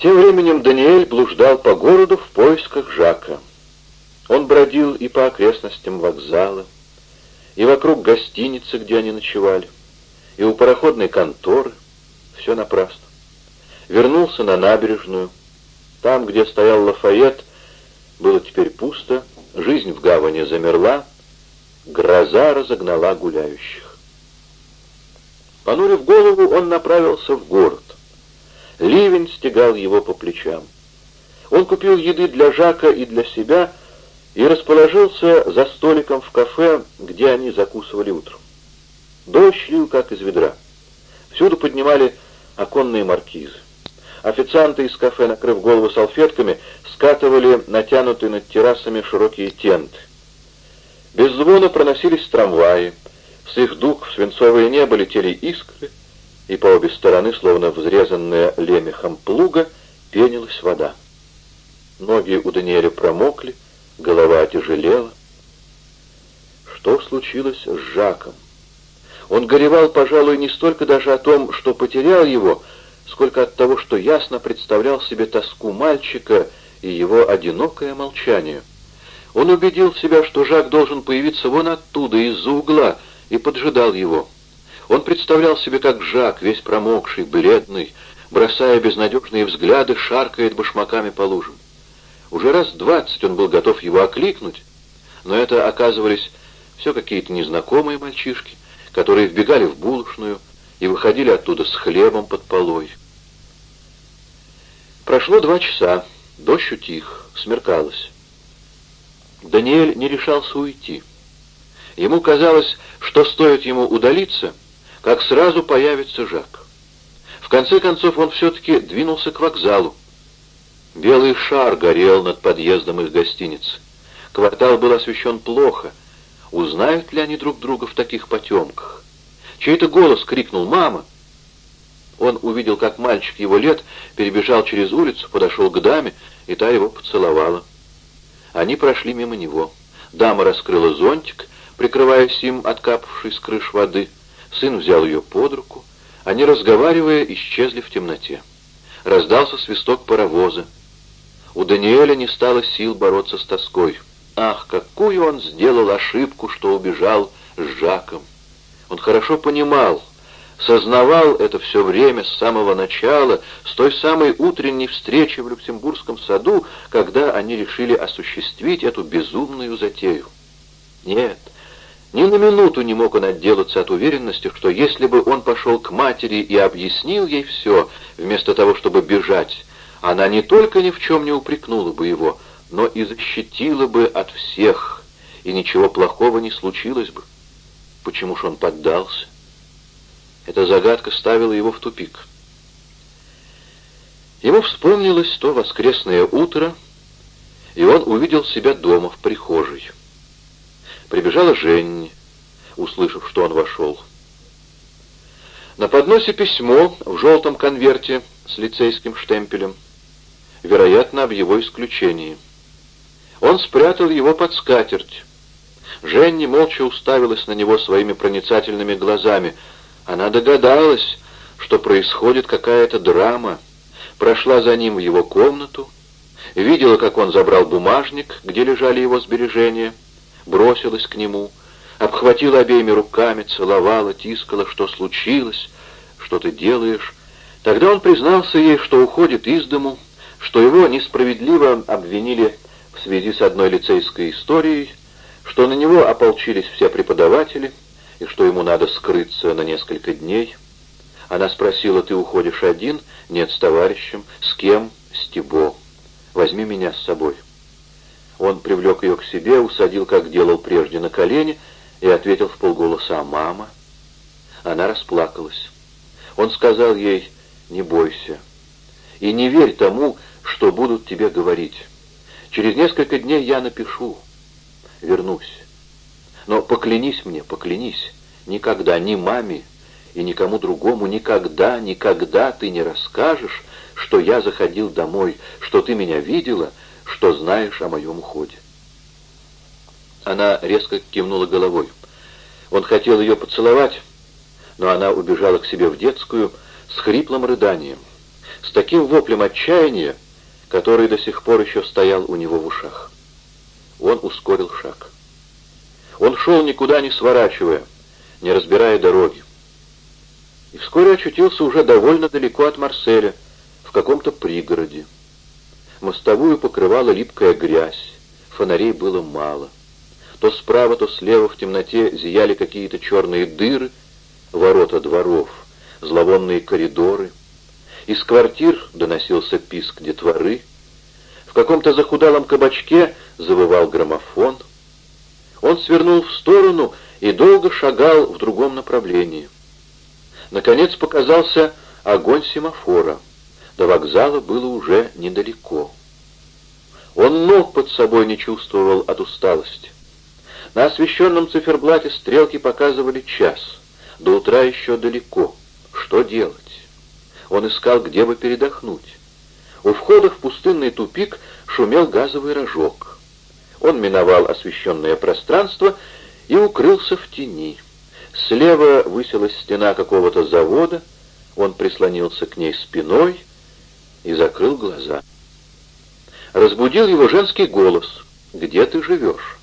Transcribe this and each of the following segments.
Тем временем Даниэль блуждал по городу в поисках Жака. Он бродил и по окрестностям вокзала, и вокруг гостиницы, где они ночевали, и у пароходной конторы. Все напрасно. Вернулся на набережную. Там, где стоял Лафайет, было теперь пусто, жизнь в гавани замерла, гроза разогнала гуляющих. Понурив голову, он направился в город. Ливень стегал его по плечам. Он купил еды для Жака и для себя и расположился за столиком в кафе, где они закусывали утром. Дождь лил, как из ведра. Всюду поднимали оконные маркизы. Официанты из кафе, накрыв голову салфетками, скатывали натянутые над террасами широкие тенты. Без звона проносились трамваи. С их дуг в свинцовое небо летели искры, и по обе стороны, словно взрезанная лемехом плуга, пенилась вода. Ноги у Даниэля промокли, голова отяжелела. Что случилось с Жаком? Он горевал, пожалуй, не столько даже о том, что потерял его, сколько от того, что ясно представлял себе тоску мальчика и его одинокое молчание. Он убедил себя, что Жак должен появиться вон оттуда, из-за угла, и поджидал его. Он представлял себе, как Жак, весь промокший, бледный, бросая безнадежные взгляды, шаркает башмаками по лужам. Уже раз двадцать он был готов его окликнуть, но это оказывались все какие-то незнакомые мальчишки, которые вбегали в булочную и выходили оттуда с хлебом под полой. Прошло два часа, дождь утих, смеркалось. Даниэль не решался уйти. Ему казалось, что стоит ему удалиться — как сразу появится Жак. В конце концов он все-таки двинулся к вокзалу. Белый шар горел над подъездом их гостиницы. Квартал был освещен плохо. Узнают ли они друг друга в таких потемках? Чей-то голос крикнул «Мама!». Он увидел, как мальчик его лет перебежал через улицу, подошел к даме, и та его поцеловала. Они прошли мимо него. Дама раскрыла зонтик, прикрываясь им от капавшей с крыш воды — Сын взял ее под руку. Они, разговаривая, исчезли в темноте. Раздался свисток паровоза. У Даниэля не стало сил бороться с тоской. Ах, какую он сделал ошибку, что убежал с Жаком. Он хорошо понимал, сознавал это все время с самого начала, с той самой утренней встречи в Люксембургском саду, когда они решили осуществить эту безумную затею. Нет, ни на минуту не мог он отделаться от уверенности, что если бы он пошел к матери и объяснил ей все, вместо того, чтобы бежать, она не только ни в чем не упрекнула бы его, но и защитила бы от всех, и ничего плохого не случилось бы. Почему ж он поддался? Эта загадка ставила его в тупик. Ему вспомнилось то воскресное утро, и он увидел себя дома в прихожей. Прибежала Женни, услышав, что он вошел. На подносе письмо в желтом конверте с лицейским штемпелем, вероятно, об его исключении. Он спрятал его под скатерть. Женни молча уставилась на него своими проницательными глазами. Она догадалась, что происходит какая-то драма, прошла за ним в его комнату, видела, как он забрал бумажник, где лежали его сбережения, бросилась к нему, обхватила обеими руками, целовала, тискала, что случилось, что ты делаешь. Тогда он признался ей, что уходит из дому, что его несправедливо обвинили в связи с одной лицейской историей, что на него ополчились все преподаватели, и что ему надо скрыться на несколько дней. Она спросила, ты уходишь один? Нет, с товарищем. С кем? С Тибо. Возьми меня с собой. Он привлек ее к себе, усадил, как делал прежде, на колени и ответил в полголоса «Мама». Она расплакалась. Он сказал ей «Не бойся и не верь тому, что будут тебе говорить. Через несколько дней я напишу, вернусь. Но поклянись мне, поклянись, никогда ни маме и никому другому, никогда, никогда ты не расскажешь, что я заходил домой, что ты меня видела, что знаешь о моем уходе. Она резко кивнула головой. Он хотел ее поцеловать, но она убежала к себе в детскую с хриплым рыданием. с таким воплем отчаяния, который до сих пор еще стоял у него в ушах. Он ускорил шаг. Он шел никуда не сворачивая, не разбирая дороги. И вскоре очутился уже довольно далеко от Марселя, в каком-то пригороде. Мостовую покрывала липкая грязь, фонарей было мало. То справа, то слева в темноте зияли какие-то черные дыры, ворота дворов, зловонные коридоры. Из квартир доносился писк детворы. В каком-то захудалом кабачке завывал граммофон. Он свернул в сторону и долго шагал в другом направлении. Наконец показался огонь семафора. До вокзала было уже недалеко. Он ног под собой не чувствовал от усталости. На освещенном циферблате стрелки показывали час. До утра еще далеко. Что делать? Он искал, где бы передохнуть. У входа в пустынный тупик шумел газовый рожок. Он миновал освещенное пространство и укрылся в тени. Слева высилась стена какого-то завода, он прислонился к ней спиной и закрыл глаза. Разбудил его женский голос. «Где ты живешь?»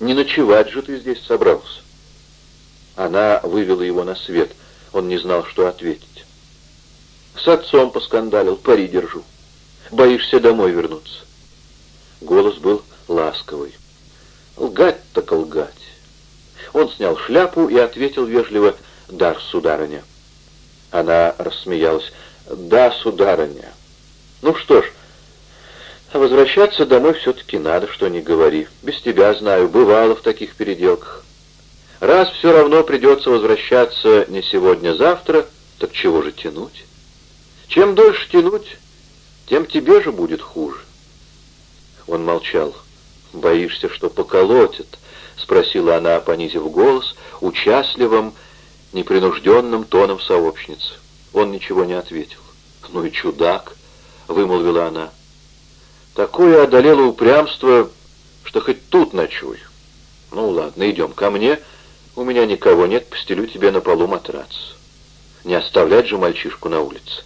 «Не ночевать же ты здесь собрался». Она вывела его на свет. Он не знал, что ответить. «С отцом поскандалил, пари держу. Боишься домой вернуться?» Голос был ласковый. «Лгать так лгать». Он снял шляпу и ответил вежливо «Да, сударыня». Она рассмеялась. «Да, сударыня». «Ну что ж, возвращаться домой все-таки надо, что не говори. Без тебя, знаю, бывало в таких переделках. Раз все равно придется возвращаться не сегодня-завтра, так чего же тянуть? Чем дольше тянуть, тем тебе же будет хуже». Он молчал. «Боишься, что поколотят?» — спросила она, понизив голос, участливым, непринужденным тоном сообщницы. Он ничего не ответил. «Ну и чудак!» — вымолвила она. «Такое одолело упрямство, что хоть тут ночуй. Ну ладно, идем ко мне. У меня никого нет, постелю тебе на полу матрац. Не оставлять же мальчишку на улице».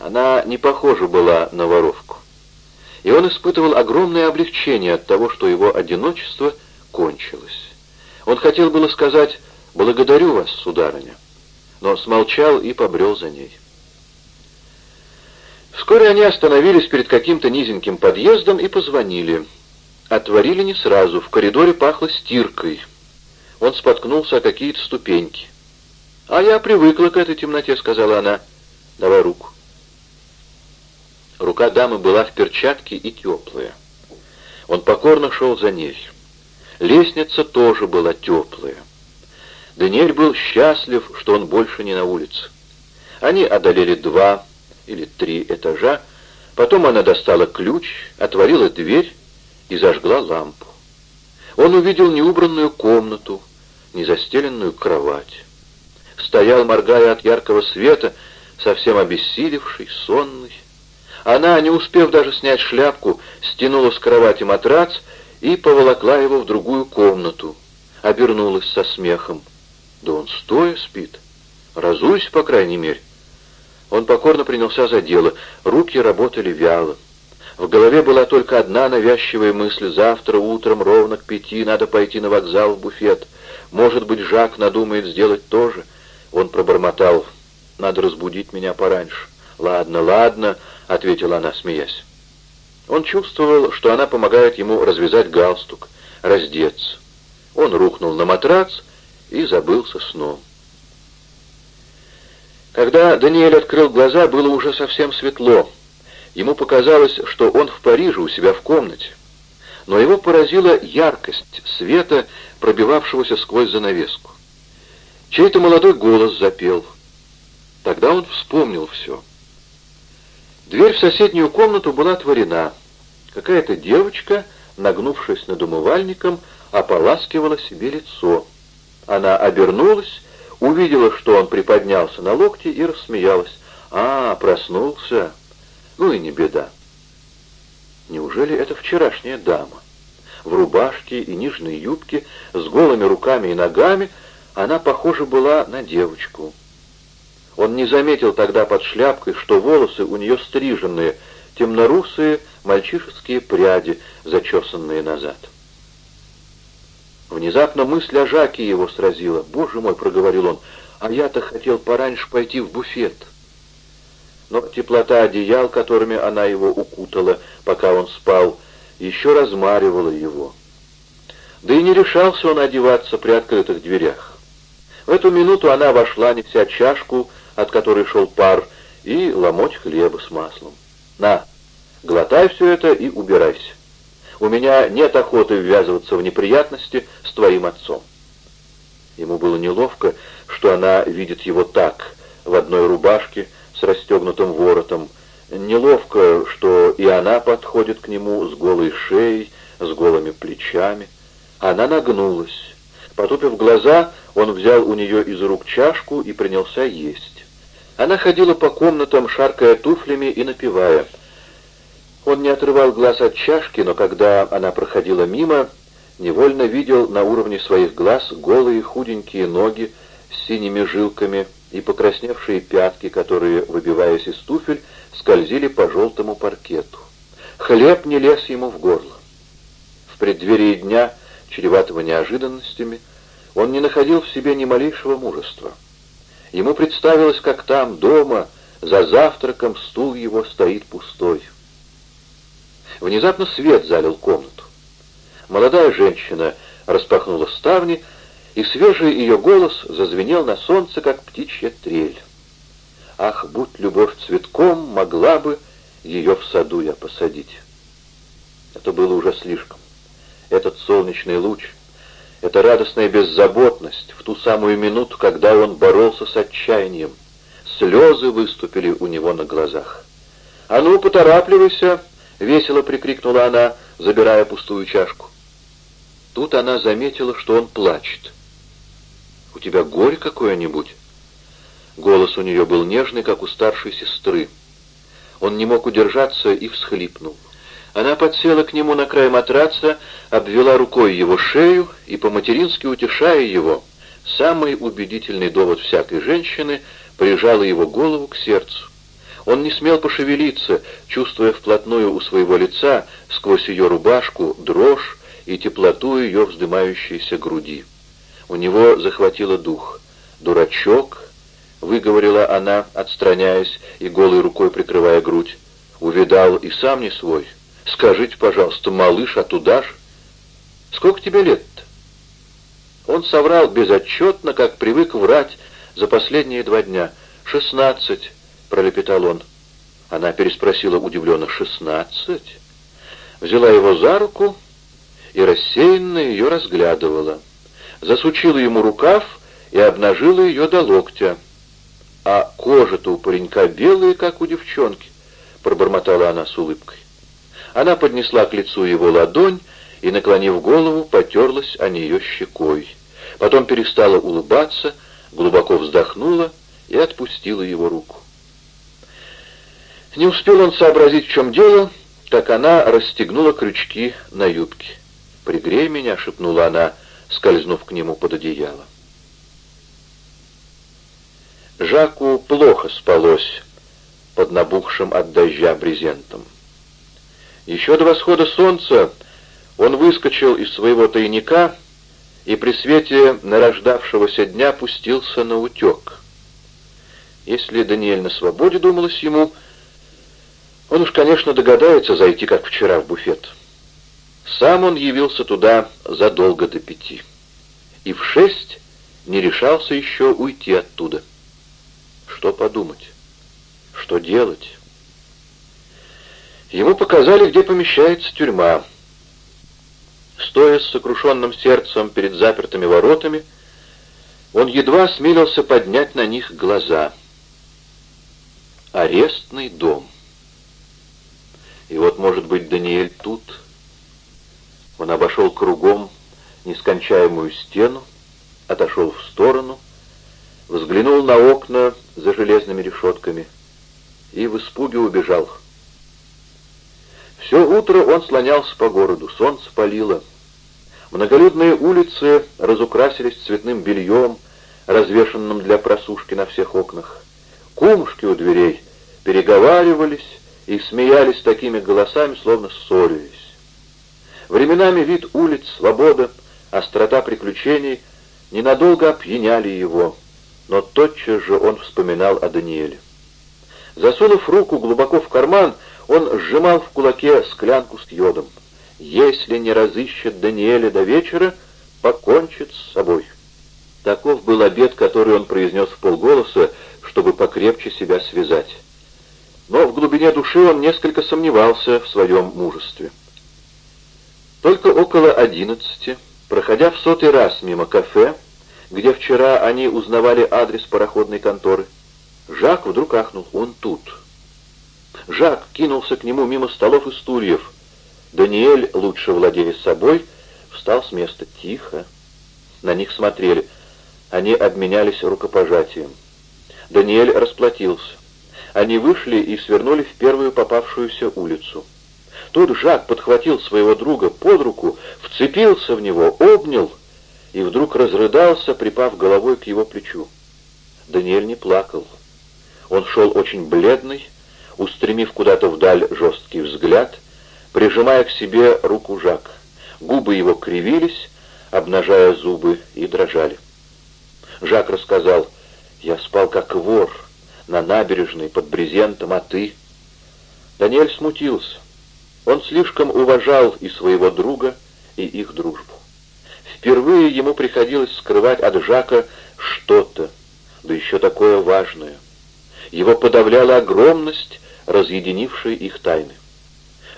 Она не похожа была на воровку. И он испытывал огромное облегчение от того, что его одиночество кончилось. Он хотел было сказать «благодарю вас, сударыня», но смолчал и побрел за ней. Вскоре они остановились перед каким-то низеньким подъездом и позвонили. Отворили не сразу, в коридоре пахло стиркой. Он споткнулся о какие-то ступеньки. «А я привыкла к этой темноте», — сказала она. «Давай руку». Рука дамы была в перчатке и теплая. Он покорно шел за ней. Лестница тоже была теплая. Даниэль был счастлив, что он больше не на улице. Они одолели два или три этажа, потом она достала ключ, отворила дверь и зажгла лампу. Он увидел неубранную комнату, незастеленную кровать. Стоял, моргая от яркого света, совсем обессилевший, сонный. Она, не успев даже снять шляпку, стянула с кровати матрац и поволокла его в другую комнату. Обернулась со смехом. «Да он стоя спит. Разуйся, по крайней мере». Он покорно принялся за дело. Руки работали вяло. В голове была только одна навязчивая мысль. Завтра утром ровно к пяти надо пойти на вокзал в буфет. Может быть, Жак надумает сделать то же. Он пробормотал. «Надо разбудить меня пораньше». «Ладно, ладно», — ответила она, смеясь. Он чувствовал, что она помогает ему развязать галстук, раздеться. Он рухнул на матрац и забылся сном. Когда Даниэль открыл глаза, было уже совсем светло. Ему показалось, что он в Париже у себя в комнате. Но его поразила яркость света, пробивавшегося сквозь занавеску. Чей-то молодой голос запел. Тогда он вспомнил все. Дверь в соседнюю комнату была отворена. Какая-то девочка, нагнувшись над умывальником, ополаскивала себе лицо. Она обернулась, увидела, что он приподнялся на локте и рассмеялась. «А, проснулся. Ну и не беда». Неужели это вчерашняя дама? В рубашке и нижней юбке, с голыми руками и ногами, она, похожа была на девочку. Он не заметил тогда под шляпкой, что волосы у нее стриженные, темнорусые мальчишеские пряди, зачесанные назад. Внезапно мысль о Жаке его сразила. «Боже мой!» — проговорил он. «А я-то хотел пораньше пойти в буфет». Но теплота одеял, которыми она его укутала, пока он спал, еще размаривала его. Да и не решался он одеваться при открытых дверях. В эту минуту она вошла, неся чашку, от которой шел пар, и ломоть хлеба с маслом. «На, глотай все это и убирайся. У меня нет охоты ввязываться в неприятности с твоим отцом». Ему было неловко, что она видит его так, в одной рубашке, с расстегнутым воротом. Неловко, что и она подходит к нему с голой шеей, с голыми плечами. Она нагнулась. Потупив глаза, он взял у нее из рук чашку и принялся есть. Она ходила по комнатам, шаркая туфлями и напевая. Он не отрывал глаз от чашки, но когда она проходила мимо, невольно видел на уровне своих глаз голые худенькие ноги с синими жилками и покрасневшие пятки, которые, выбиваясь из туфель, скользили по желтому паркету. Хлеб не лез ему в горло. В преддверии дня чреватого неожиданностями, он не находил в себе ни малейшего мужества. Ему представилось, как там, дома, за завтраком стул его стоит пустой. Внезапно свет залил комнату. Молодая женщина распахнула ставни, и свежий ее голос зазвенел на солнце, как птичья трель. «Ах, будь любовь цветком, могла бы ее в саду я посадить». Это было уже слишком этот солнечный луч, эта радостная беззаботность в ту самую минуту, когда он боролся с отчаянием. Слезы выступили у него на глазах. «А ну, поторапливайся!» — весело прикрикнула она, забирая пустую чашку. Тут она заметила, что он плачет. «У тебя горе какое-нибудь?» Голос у нее был нежный, как у старшей сестры. Он не мог удержаться и всхлипнул. Она подсела к нему на край матраца, обвела рукой его шею и, по-матерински утешая его, самый убедительный довод всякой женщины, прижала его голову к сердцу. Он не смел пошевелиться, чувствуя вплотную у своего лица, сквозь ее рубашку, дрожь и теплоту ее вздымающейся груди. У него захватило дух. «Дурачок», — выговорила она, отстраняясь и голой рукой прикрывая грудь, — «увидал и сам не свой». «Скажите, пожалуйста, малыш, а туда ж? Сколько тебе лет-то?» Он соврал безотчетно, как привык врать за последние два дня. «Шестнадцать», — пролепетал он. Она переспросила удивленно. «Шестнадцать?» Взяла его за руку и рассеянно ее разглядывала. Засучила ему рукав и обнажила ее до локтя. «А кожа-то у паренька белая, как у девчонки», — пробормотала она с улыбкой. Она поднесла к лицу его ладонь и, наклонив голову, потерлась о нее щекой. Потом перестала улыбаться, глубоко вздохнула и отпустила его руку. Не успел он сообразить, в чем дело, как она расстегнула крючки на юбке. «Пригрей меня», — шепнула она, скользнув к нему под одеяло. Жаку плохо спалось под набухшим от дождя брезентом. Еще до восхода солнца он выскочил из своего тайника и при свете нарождавшегося дня пустился на утек. Если Даниэль на свободе, думалось ему, он уж, конечно, догадается зайти, как вчера, в буфет. Сам он явился туда задолго до пяти. И в шесть не решался еще уйти оттуда. Что подумать? Что делать? Ему показали, где помещается тюрьма. Стоя с сокрушенным сердцем перед запертыми воротами, он едва смелился поднять на них глаза. Арестный дом. И вот, может быть, Даниэль тут. Он обошел кругом нескончаемую стену, отошел в сторону, взглянул на окна за железными решетками и в испуге убежал. Все утро он слонялся по городу, солнце палило. Многолюдные улицы разукрасились цветным бельем, развешенным для просушки на всех окнах. Кумушки у дверей переговаривались и смеялись такими голосами, словно ссорились. Временами вид улиц, свобода, острота приключений ненадолго опьяняли его, но тотчас же он вспоминал о Даниэле. Засунув руку глубоко в карман, он сжимал в кулаке склянку с йодом. Если не разыщет Даниэля до вечера, покончит с собой. Таков был обед, который он произнес в полголоса, чтобы покрепче себя связать. Но в глубине души он несколько сомневался в своем мужестве. Только около одиннадцати, проходя в сотый раз мимо кафе, где вчера они узнавали адрес пароходной конторы, Жак вдруг ахнул. Он тут. Жак кинулся к нему мимо столов и стульев. Даниэль, лучше владея собой, встал с места тихо. На них смотрели. Они обменялись рукопожатием. Даниэль расплатился. Они вышли и свернули в первую попавшуюся улицу. Тут Жак подхватил своего друга под руку, вцепился в него, обнял и вдруг разрыдался, припав головой к его плечу. Даниэль не плакал. Он шел очень бледный, устремив куда-то вдаль жесткий взгляд, прижимая к себе руку Жака. Губы его кривились, обнажая зубы, и дрожали. Жак рассказал, «Я спал как вор на набережной под брезентом, а ты...» Даниэль смутился. Он слишком уважал и своего друга, и их дружбу. Впервые ему приходилось скрывать от Жака что-то, да еще такое важное. Его подавляла огромность, разъединившей их тайны.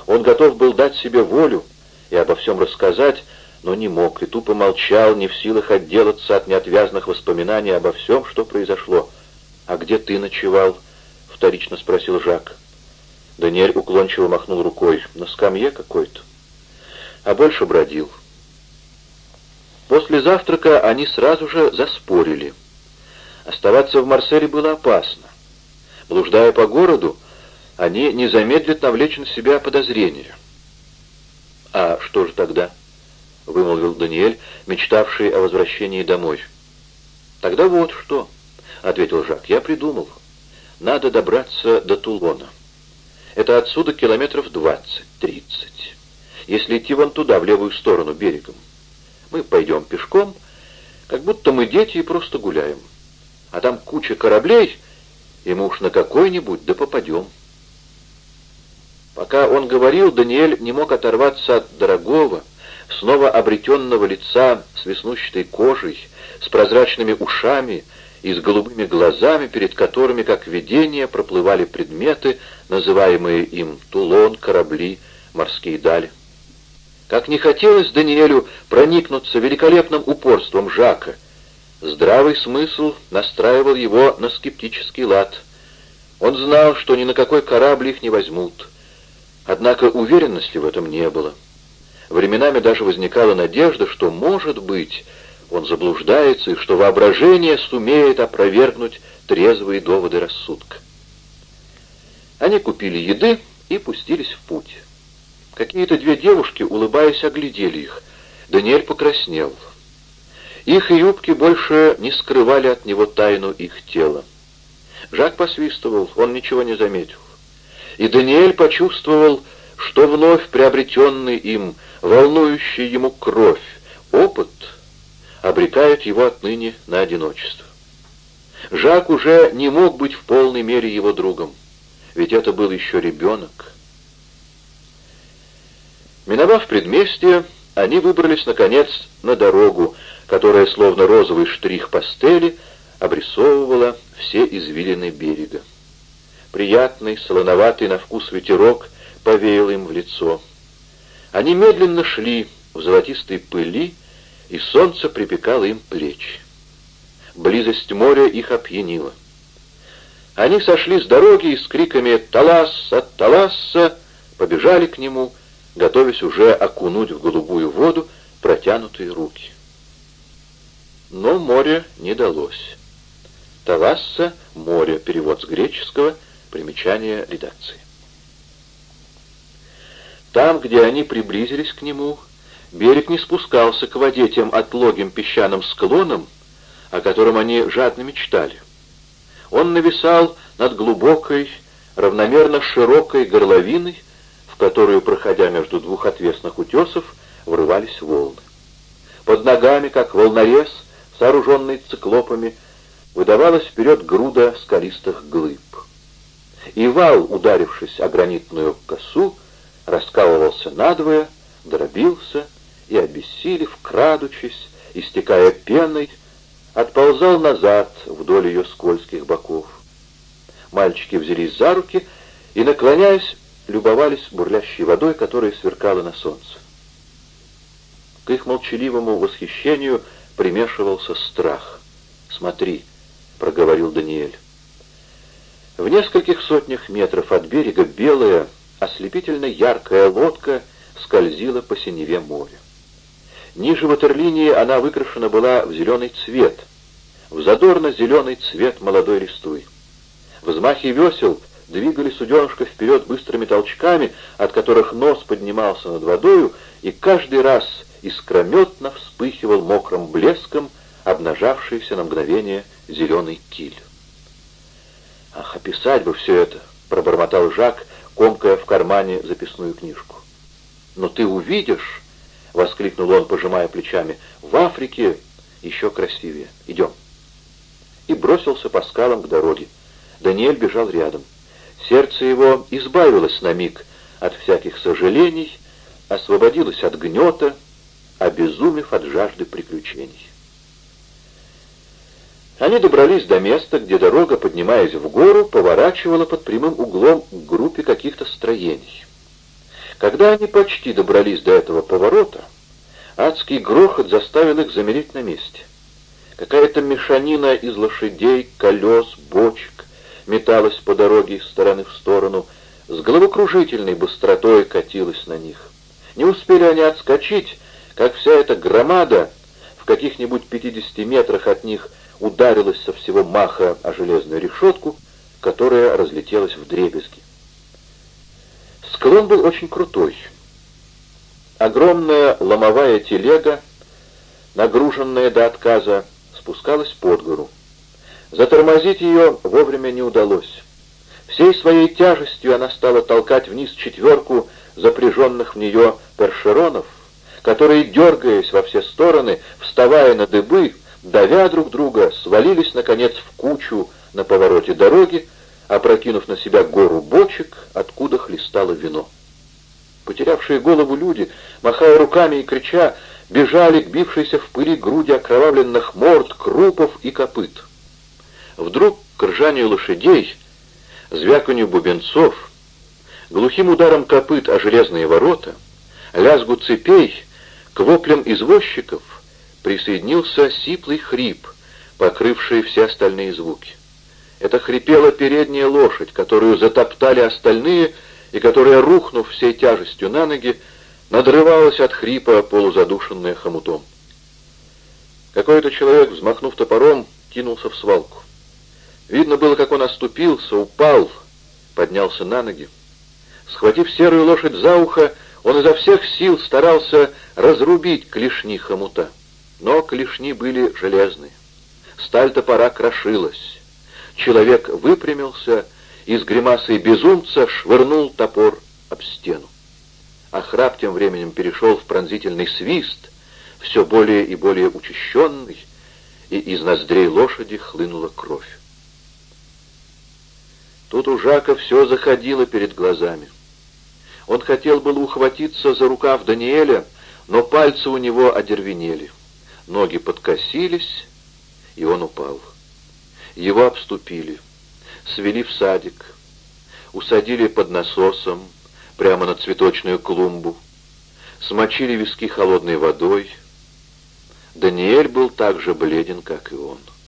Он готов был дать себе волю и обо всем рассказать, но не мог, и тупо молчал, не в силах отделаться от неотвязных воспоминаний обо всем, что произошло. «А где ты ночевал?» — вторично спросил Жак. Даниэль уклончиво махнул рукой. «На скамье какой-то». А больше бродил. После завтрака они сразу же заспорили. Оставаться в Марселе было опасно. Блуждая по городу, они не замедлят навлечь на себя подозрения. «А что же тогда?» — вымолвил Даниэль, мечтавший о возвращении домой. «Тогда вот что», — ответил Жак, — «я придумал. Надо добраться до Тулона». Это отсюда километров двадцать-тридцать. Если идти вон туда, в левую сторону, берегом. Мы пойдем пешком, как будто мы дети и просто гуляем. А там куча кораблей, и мы уж на какой-нибудь да попадем. Пока он говорил, Даниэль не мог оторваться от дорогого, снова обретенного лица с веснущатой кожей, с прозрачными ушами, и с голубыми глазами, перед которыми, как видение, проплывали предметы, называемые им Тулон, корабли, морские дали. Как не хотелось Даниэлю проникнуться великолепным упорством Жака, здравый смысл настраивал его на скептический лад. Он знал, что ни на какой корабль их не возьмут. Однако уверенности в этом не было. Временами даже возникала надежда, что, может быть, он заблуждается и что воображение сумеет опровергнуть трезвые доводы рассудка. Они купили еды и пустились в путь. Какие-то две девушки, улыбаясь, оглядели их. Даниэль покраснел. Их юбки больше не скрывали от него тайну их тела. Жак посвистывал, он ничего не заметил. И Даниэль почувствовал, что вновь приобретенный им, волнующий ему кровь, опыт — обрекают его отныне на одиночество. Жак уже не мог быть в полной мере его другом, ведь это был еще ребенок. Миновав предместье, они выбрались, наконец, на дорогу, которая, словно розовый штрих пастели, обрисовывала все извилины берега. Приятный, солоноватый на вкус ветерок повеял им в лицо. Они медленно шли в золотистой пыли, и солнце припекало им плечи. Близость моря их опьянила. Они сошли с дороги и с криками «Таласса! Таласса!» побежали к нему, готовясь уже окунуть в голубую воду протянутые руки. Но море не далось. Таласса — море, перевод с греческого, примечание редакции. Там, где они приблизились к нему, Берег не спускался к воде тем отлогим песчаным склоном, о котором они жадно мечтали. Он нависал над глубокой, равномерно широкой горловиной, в которую, проходя между двух отвесных утесов, врывались волны. Под ногами, как волнорез, сооруженный циклопами, выдавалась вперед груда скалистых глыб. И вал, ударившись о гранитную косу, раскалывался надвое, дробился и, обессилев, крадучись, истекая пеной, отползал назад вдоль ее скользких боков. Мальчики взялись за руки и, наклоняясь, любовались бурлящей водой, которая сверкала на солнце. К их молчаливому восхищению примешивался страх. «Смотри», — проговорил Даниэль. В нескольких сотнях метров от берега белая, ослепительно яркая лодка скользила по синеве моря. Ниже ватерлинии она выкрашена была в зеленый цвет, в задорно-зеленый цвет молодой листвы. Взмахи весел двигали суденышко вперед быстрыми толчками, от которых нос поднимался над водою, и каждый раз искрометно вспыхивал мокрым блеском обнажавшийся на мгновение зеленый киль. «Ах, описать бы все это!» — пробормотал Жак, комкая в кармане записную книжку. «Но ты увидишь!» — воскликнул он, пожимая плечами. «В Африке еще красивее. Идем!» И бросился по скалам к дороге. Даниэль бежал рядом. Сердце его избавилось на миг от всяких сожалений, освободилось от гнета, обезумев от жажды приключений. Они добрались до места, где дорога, поднимаясь в гору, поворачивала под прямым углом к группе каких-то строений. Когда они почти добрались до этого поворота, адский грохот заставил их замереть на месте. Какая-то мешанина из лошадей, колес, бочек металась по дороге из стороны в сторону, с головокружительной быстротой катилась на них. Не успели они отскочить, как вся эта громада в каких-нибудь 50 метрах от них ударилась со всего маха о железную решетку, которая разлетелась в дребезги. Склон был очень крутой. Огромная ломовая телега, нагруженная до отказа, спускалась под гору. Затормозить ее вовремя не удалось. Всей своей тяжестью она стала толкать вниз четверку запряженных в нее першеронов, которые, дергаясь во все стороны, вставая на дыбы, давя друг друга, свалились, наконец, в кучу на повороте дороги, опрокинув на себя гору бочек, откуда хлестало вино. Потерявшие голову люди, махая руками и крича, бежали к бившейся в пыли груди окровавленных морд, крупов и копыт. Вдруг к ржанию лошадей, звяканью бубенцов, глухим ударом копыт о железные ворота, лязгу цепей, к воплям извозчиков присоединился сиплый хрип, покрывший все остальные звуки. Это хрипела передняя лошадь, которую затоптали остальные, и которая, рухнув всей тяжестью на ноги, надрывалась от хрипа, полузадушенная хомутом. Какой-то человек, взмахнув топором, кинулся в свалку. Видно было, как он оступился, упал, поднялся на ноги. Схватив серую лошадь за ухо, он изо всех сил старался разрубить клешни хомута. Но клешни были железные. Сталь топора крошилась. Человек выпрямился и с гримасой безумца швырнул топор об стену. А храп тем временем перешел в пронзительный свист, все более и более учащенный, и из ноздрей лошади хлынула кровь. Тут у Жака все заходило перед глазами. Он хотел было ухватиться за рукав Даниэля, но пальцы у него одервенели. Ноги подкосились, и он упал. Его обступили, свели в садик, усадили под насосом прямо на цветочную клумбу, смочили виски холодной водой. Даниэль был так же бледен, как и он.